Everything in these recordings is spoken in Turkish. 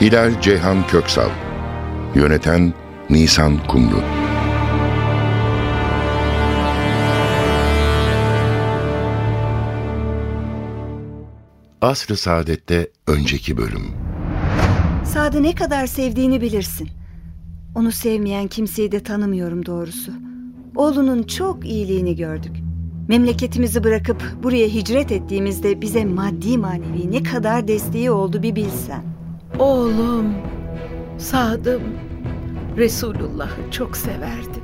Hilal Ceyhan Köksal Yöneten Nisan Kumru Asr-ı Saadet'te önceki bölüm Sad'ı ne kadar sevdiğini bilirsin. Onu sevmeyen kimseyi de tanımıyorum doğrusu. Oğlunun çok iyiliğini gördük. Memleketimizi bırakıp buraya hicret ettiğimizde bize maddi manevi ne kadar desteği oldu bir bilsen. Oğlum, Sadım, Resulullah'ı çok severdi.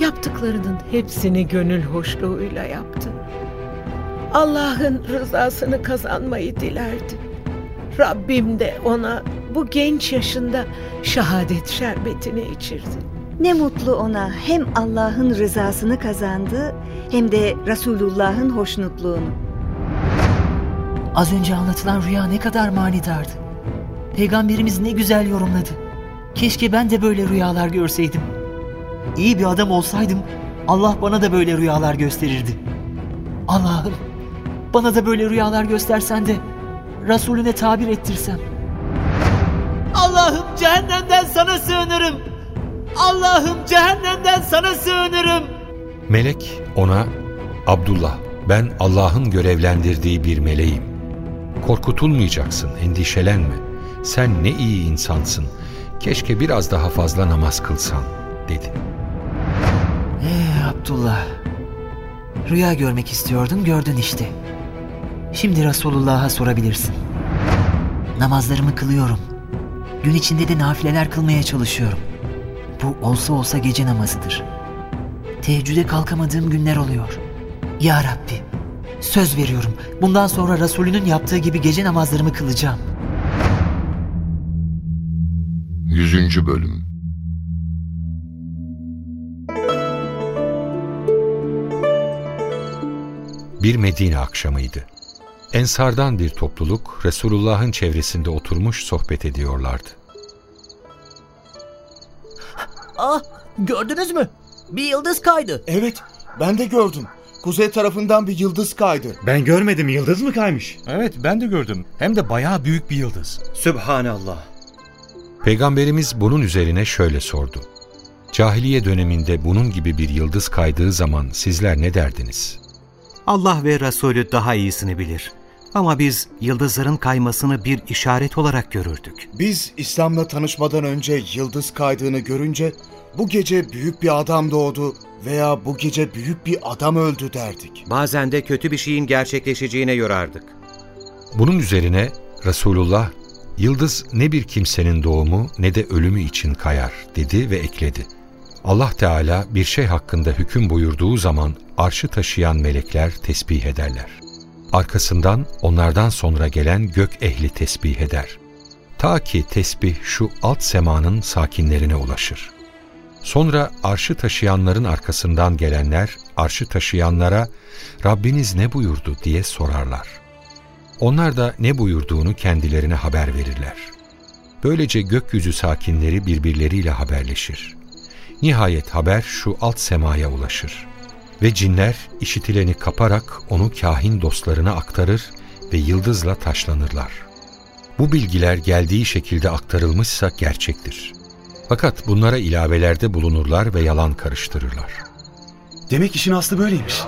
Yaptıklarının hepsini gönül hoşluğuyla yaptı. Allah'ın rızasını kazanmayı dilerdi. Rabbim de ona bu genç yaşında şehadet şerbetini içirdi. Ne mutlu ona hem Allah'ın rızasını kazandı hem de Resulullah'ın hoşnutluğunu. Az önce anlatılan rüya ne kadar manidardı. Peygamberimiz ne güzel yorumladı. Keşke ben de böyle rüyalar görseydim. İyi bir adam olsaydım Allah bana da böyle rüyalar gösterirdi. Allah'ım bana da böyle rüyalar göstersen de Resulüne tabir ettirsem. Allah'ım cehennemden sana sığınırım. Allah'ım cehennemden sana sığınırım. Melek ona, Abdullah ben Allah'ın görevlendirdiği bir meleğim. Korkutulmayacaksın, endişelenme. Sen ne iyi insansın. Keşke biraz daha fazla namaz kılsan, dedi. Ee Abdullah. Rüya görmek istiyordun gördün işte. Şimdi Resulullah'a sorabilirsin. Namazlarımı kılıyorum. Gün içinde de nafileler kılmaya çalışıyorum. Bu olsa olsa gece namazıdır. Teheccüde kalkamadığım günler oluyor. Ya Rabbi, söz veriyorum. Bundan sonra Resulünün yaptığı gibi gece namazlarımı kılacağım. Yüzüncü Bölüm Bir Medine akşamıydı. Ensardan bir topluluk Resulullah'ın çevresinde oturmuş sohbet ediyorlardı. Ah, gördünüz mü? Bir yıldız kaydı. Evet, ben de gördüm. Kuzey tarafından bir yıldız kaydı. Ben görmedim yıldız mı kaymış? Evet ben de gördüm. Hem de bayağı büyük bir yıldız. Sübhanallah. Peygamberimiz bunun üzerine şöyle sordu. Cahiliye döneminde bunun gibi bir yıldız kaydığı zaman sizler ne derdiniz? Allah ve Resulü daha iyisini bilir. Ama biz yıldızların kaymasını bir işaret olarak görürdük. Biz İslam'la tanışmadan önce yıldız kaydığını görünce bu gece büyük bir adam doğdu veya bu gece büyük bir adam öldü derdik. Bazen de kötü bir şeyin gerçekleşeceğine yorardık. Bunun üzerine Resulullah, yıldız ne bir kimsenin doğumu ne de ölümü için kayar dedi ve ekledi. Allah Teala bir şey hakkında hüküm buyurduğu zaman arşı taşıyan melekler tesbih ederler. Arkasından onlardan sonra gelen gök ehli tesbih eder. Ta ki tesbih şu alt semanın sakinlerine ulaşır. Sonra arşı taşıyanların arkasından gelenler arşı taşıyanlara Rabbiniz ne buyurdu diye sorarlar. Onlar da ne buyurduğunu kendilerine haber verirler. Böylece gökyüzü sakinleri birbirleriyle haberleşir. Nihayet haber şu alt semaya ulaşır. Ve cinler işitileni kaparak onu kahin dostlarına aktarır ve yıldızla taşlanırlar. Bu bilgiler geldiği şekilde aktarılmışsa gerçektir. Fakat bunlara ilavelerde bulunurlar ve yalan karıştırırlar. Demek işin aslı böyleymiş.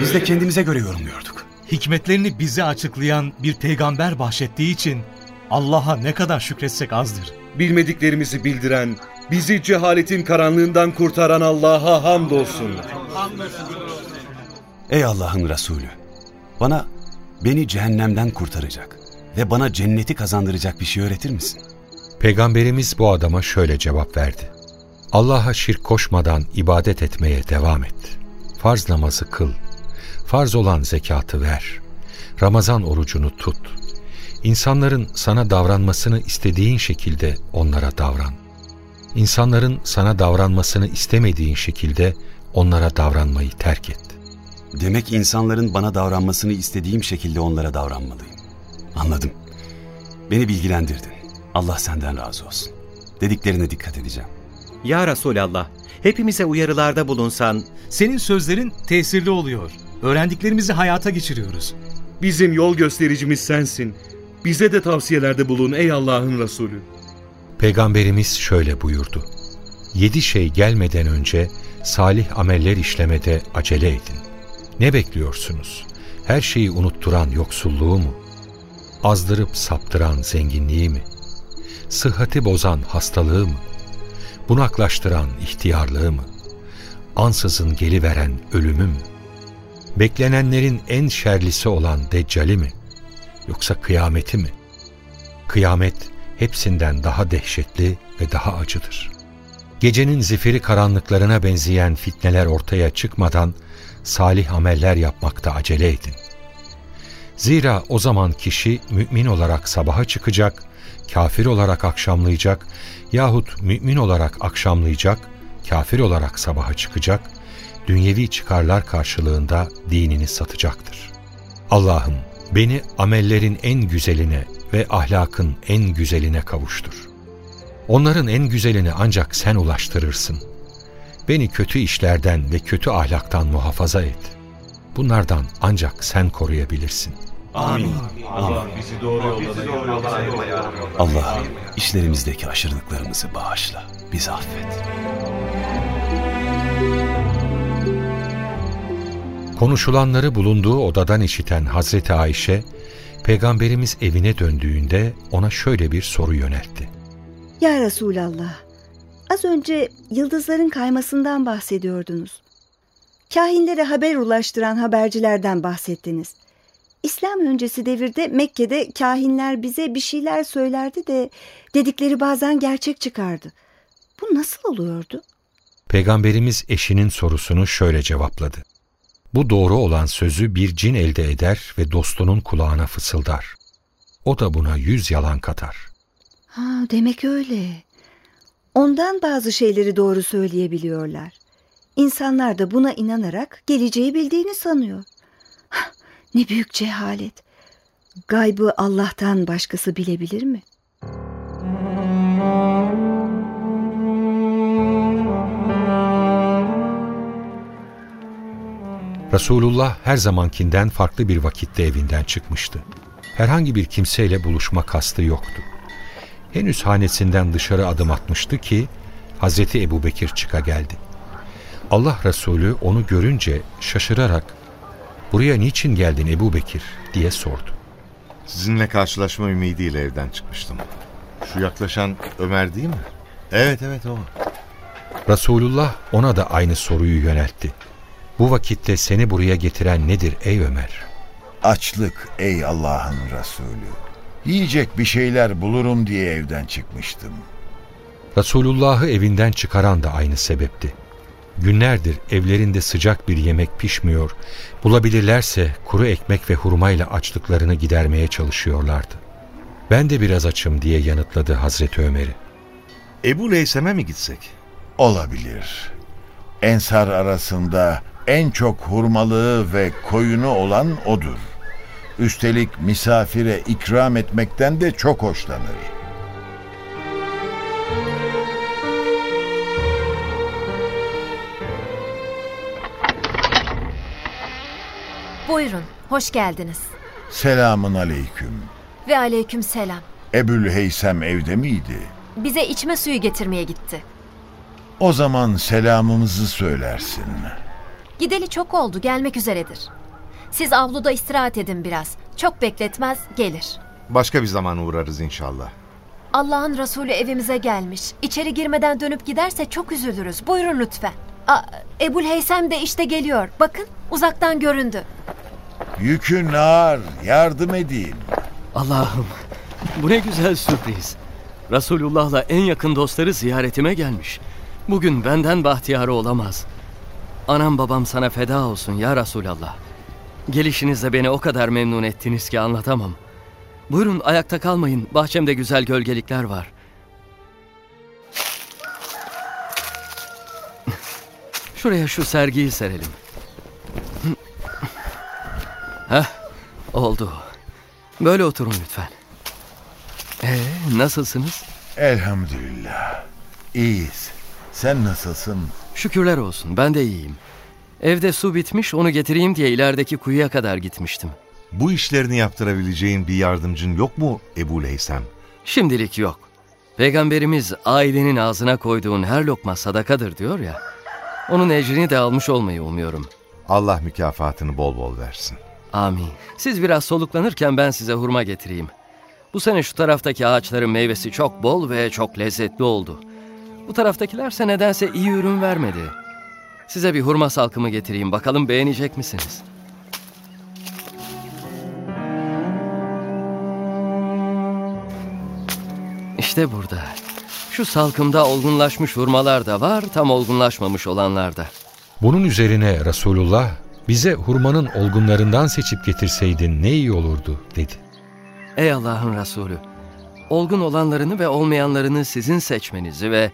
Biz de kendimize göre yorumluyorduk. Hikmetlerini bize açıklayan bir peygamber bahşettiği için Allah'a ne kadar şükretsek azdır. Bilmediklerimizi bildiren, bizi cehaletin karanlığından kurtaran Allah'a hamdolsun. Ey Allah'ın Resulü! Bana, beni cehennemden kurtaracak ve bana cenneti kazandıracak bir şey öğretir misin? Peygamberimiz bu adama şöyle cevap verdi. Allah'a şirk koşmadan ibadet etmeye devam et. Farz namazı kıl. Farz olan zekatı ver. Ramazan orucunu tut. İnsanların sana davranmasını istediğin şekilde onlara davran. İnsanların sana davranmasını istemediğin şekilde onlara davranmayı terk et. Demek insanların bana davranmasını istediğim şekilde onlara davranmalıyım. Anladım. Beni bilgilendirdin. Allah senden razı olsun. Dediklerine dikkat edeceğim. Ya Resulallah, hepimize uyarılarda bulunsan, Senin sözlerin tesirli oluyor. Öğrendiklerimizi hayata geçiriyoruz. Bizim yol göstericimiz sensin. Bize de tavsiyelerde bulun ey Allah'ın Resulü. Peygamberimiz şöyle buyurdu. Yedi şey gelmeden önce salih ameller işlemede acele edin. Ne bekliyorsunuz? Her şeyi unutturan yoksulluğu mu? Azdırıp saptıran zenginliği mi? Sıhhati bozan hastalığı mı? Bunaklaştıran ihtiyarlığı mı? Ansızın geliveren ölümü mü? Beklenenlerin en şerlisi olan deccali mi? Yoksa kıyameti mi? Kıyamet hepsinden daha dehşetli ve daha acıdır. Gecenin zifiri karanlıklarına benzeyen fitneler ortaya çıkmadan salih ameller yapmakta acele edin. Zira o zaman kişi mümin olarak sabaha çıkacak, kafir olarak akşamlayacak yahut mümin olarak akşamlayacak, kafir olarak sabaha çıkacak, dünyevi çıkarlar karşılığında dinini satacaktır. Allah'ım beni amellerin en güzeline ve ahlakın en güzeline kavuştur. Onların en güzelini ancak sen ulaştırırsın. Beni kötü işlerden ve kötü ahlaktan muhafaza et. Bunlardan ancak sen koruyabilirsin. Amin. Allah bizi doğru yolda Allah işlerimizdeki aşırılıklarımızı bağışla. Bizi affet. Konuşulanları bulunduğu odadan işiten Hazreti Ayşe, Peygamberimiz evine döndüğünde ona şöyle bir soru yöneltti. Ya Resulallah, az önce yıldızların kaymasından bahsediyordunuz. Kahinlere haber ulaştıran habercilerden bahsettiniz. İslam öncesi devirde Mekke'de kahinler bize bir şeyler söylerdi de dedikleri bazen gerçek çıkardı. Bu nasıl oluyordu? Peygamberimiz eşinin sorusunu şöyle cevapladı. Bu doğru olan sözü bir cin elde eder ve dostunun kulağına fısıldar. O da buna yüz yalan katar. Ha, demek öyle. Ondan bazı şeyleri doğru söyleyebiliyorlar. İnsanlar da buna inanarak geleceği bildiğini sanıyor. Hah, ne büyük cehalet. Gaybı Allah'tan başkası bilebilir mi? Resulullah her zamankinden farklı bir vakitte evinden çıkmıştı. Herhangi bir kimseyle buluşma kastı yoktu. Henüz hanesinden dışarı adım atmıştı ki Hazreti Ebubekir çıka geldi. Allah Resulü onu görünce şaşırarak ''Buraya niçin geldin Ebubekir?'' diye sordu. Sizinle karşılaşma ümidiyle evden çıkmıştım. Şu yaklaşan Ömer değil mi? Evet evet o. Resulullah ona da aynı soruyu yöneltti. Bu vakitte seni buraya getiren nedir ey Ömer? Açlık ey Allah'ın Resulü. Yiyecek bir şeyler bulurum diye evden çıkmıştım. Resulullah'ı evinden çıkaran da aynı sebepti. Günlerdir evlerinde sıcak bir yemek pişmiyor, bulabilirlerse kuru ekmek ve hurmayla açlıklarını gidermeye çalışıyorlardı. Ben de biraz açım diye yanıtladı Hazreti Ömer'i. Ebu Leysem'e mi gitsek? Olabilir. Ensar arasında en çok hurmalığı ve koyunu olan odur. Üstelik misafire ikram etmekten de çok hoşlanır. Buyurun, hoş geldiniz. Selamun aleyküm. Ve aleyküm selam. Ebül Heysem evde miydi? Bize içme suyu getirmeye gitti. O zaman selamımızı söylersin. Gideli çok oldu, gelmek üzeredir. Siz avluda istirahat edin biraz. Çok bekletmez, gelir. Başka bir zaman uğrarız inşallah. Allah'ın Resulü evimize gelmiş. İçeri girmeden dönüp giderse çok üzülürüz. Buyurun lütfen. Aa, Ebul Heysem de işte geliyor. Bakın, uzaktan göründü. Yükün ağır, yardım edeyim. Allah'ım, bu ne güzel sürpriz. Resulullah'la en yakın dostları ziyaretime gelmiş. Bugün benden bahtiyarı olamaz. Anam babam sana feda olsun ya Resulallah. Gelişinizle beni o kadar memnun ettiniz ki anlatamam. Buyurun ayakta kalmayın. Bahçemde güzel gölgelikler var. Şuraya şu sergiyi serelim. Heh, oldu. Böyle oturun lütfen. Ee, nasılsınız? Elhamdülillah. İyiyiz. Sen nasılsın? Şükürler olsun, ben de iyiyim. Evde su bitmiş, onu getireyim diye ilerideki kuyuya kadar gitmiştim. Bu işlerini yaptırabileceğin bir yardımcın yok mu Ebu Leysem? Şimdilik yok. Peygamberimiz ailenin ağzına koyduğun her lokma sadakadır diyor ya. Onun ecrini de almış olmayı umuyorum. Allah mükafatını bol bol versin. Amin. Siz biraz soluklanırken ben size hurma getireyim. Bu sene şu taraftaki ağaçların meyvesi çok bol ve çok lezzetli oldu. Bu taraftakilerse nedense iyi ürün vermedi. Size bir hurma salkımı getireyim. Bakalım beğenecek misiniz? İşte burada. Şu salkımda olgunlaşmış hurmalar da var, tam olgunlaşmamış olanlar da. Bunun üzerine Resulullah bize hurmanın olgunlarından seçip getirseydin ne iyi olurdu dedi. Ey Allah'ın Resulü! Olgun olanlarını ve olmayanlarını sizin seçmenizi ve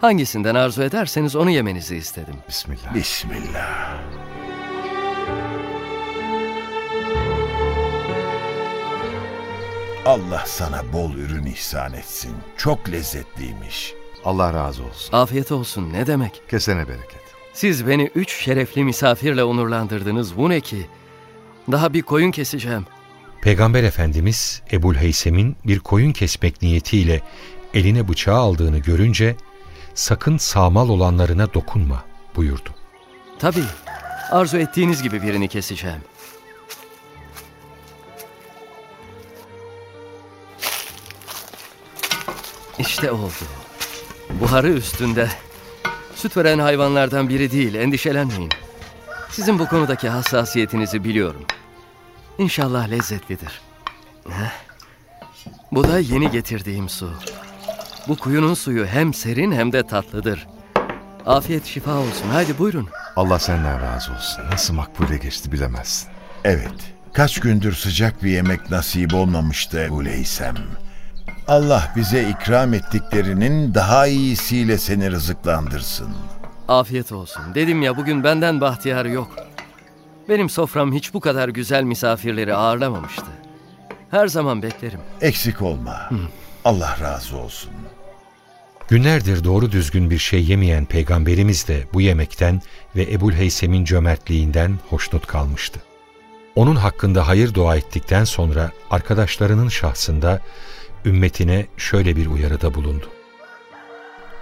hangisinden arzu ederseniz onu yemenizi istedim. Bismillah. Bismillah. Allah sana bol ürün ihsan etsin. Çok lezzetliymiş. Allah razı olsun. Afiyet olsun ne demek? Kesene bereket. Siz beni üç şerefli misafirle onurlandırdınız. Bu ne ki? Daha bir koyun keseceğim. Peygamber Efendimiz Ebul Heysem'in bir koyun kesmek niyetiyle eline bıçağı aldığını görünce sakın sağmal olanlarına dokunma buyurdu. Tabii. Arzu ettiğiniz gibi birini keseceğim. İşte oldu. Buharı üstünde. Süt veren hayvanlardan biri değil, endişelenmeyin. Sizin bu konudaki hassasiyetinizi biliyorum. İnşallah lezzetlidir. Heh. Bu da yeni getirdiğim su. Bu kuyunun suyu hem serin hem de tatlıdır. Afiyet şifa olsun. Haydi buyurun. Allah senden razı olsun. Nasıl makbule geçti bilemezsin. Evet. Kaç gündür sıcak bir yemek nasip olmamıştı Ebu Leysem. Allah bize ikram ettiklerinin daha iyisiyle seni rızıklandırsın. Afiyet olsun. Dedim ya bugün benden bahtiyar yok. Benim sofram hiç bu kadar güzel misafirleri ağırlamamıştı. Her zaman beklerim. Eksik olma. Allah razı olsun. Günlerdir doğru düzgün bir şey yemeyen peygamberimiz de bu yemekten ve Ebul Heysem'in cömertliğinden hoşnut kalmıştı. Onun hakkında hayır dua ettikten sonra arkadaşlarının şahsında ümmetine şöyle bir uyarıda bulundu.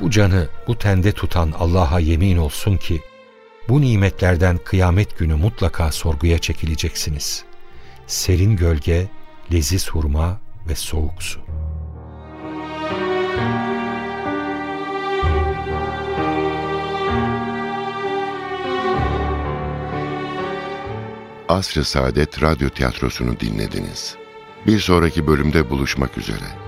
Bu canı bu tende tutan Allah'a yemin olsun ki bu nimetlerden kıyamet günü mutlaka sorguya çekileceksiniz. Serin gölge, leziz hurma ve soğuk su. Asr-ı Saadet Radyo Tiyatrosu'nu dinlediniz. Bir sonraki bölümde buluşmak üzere.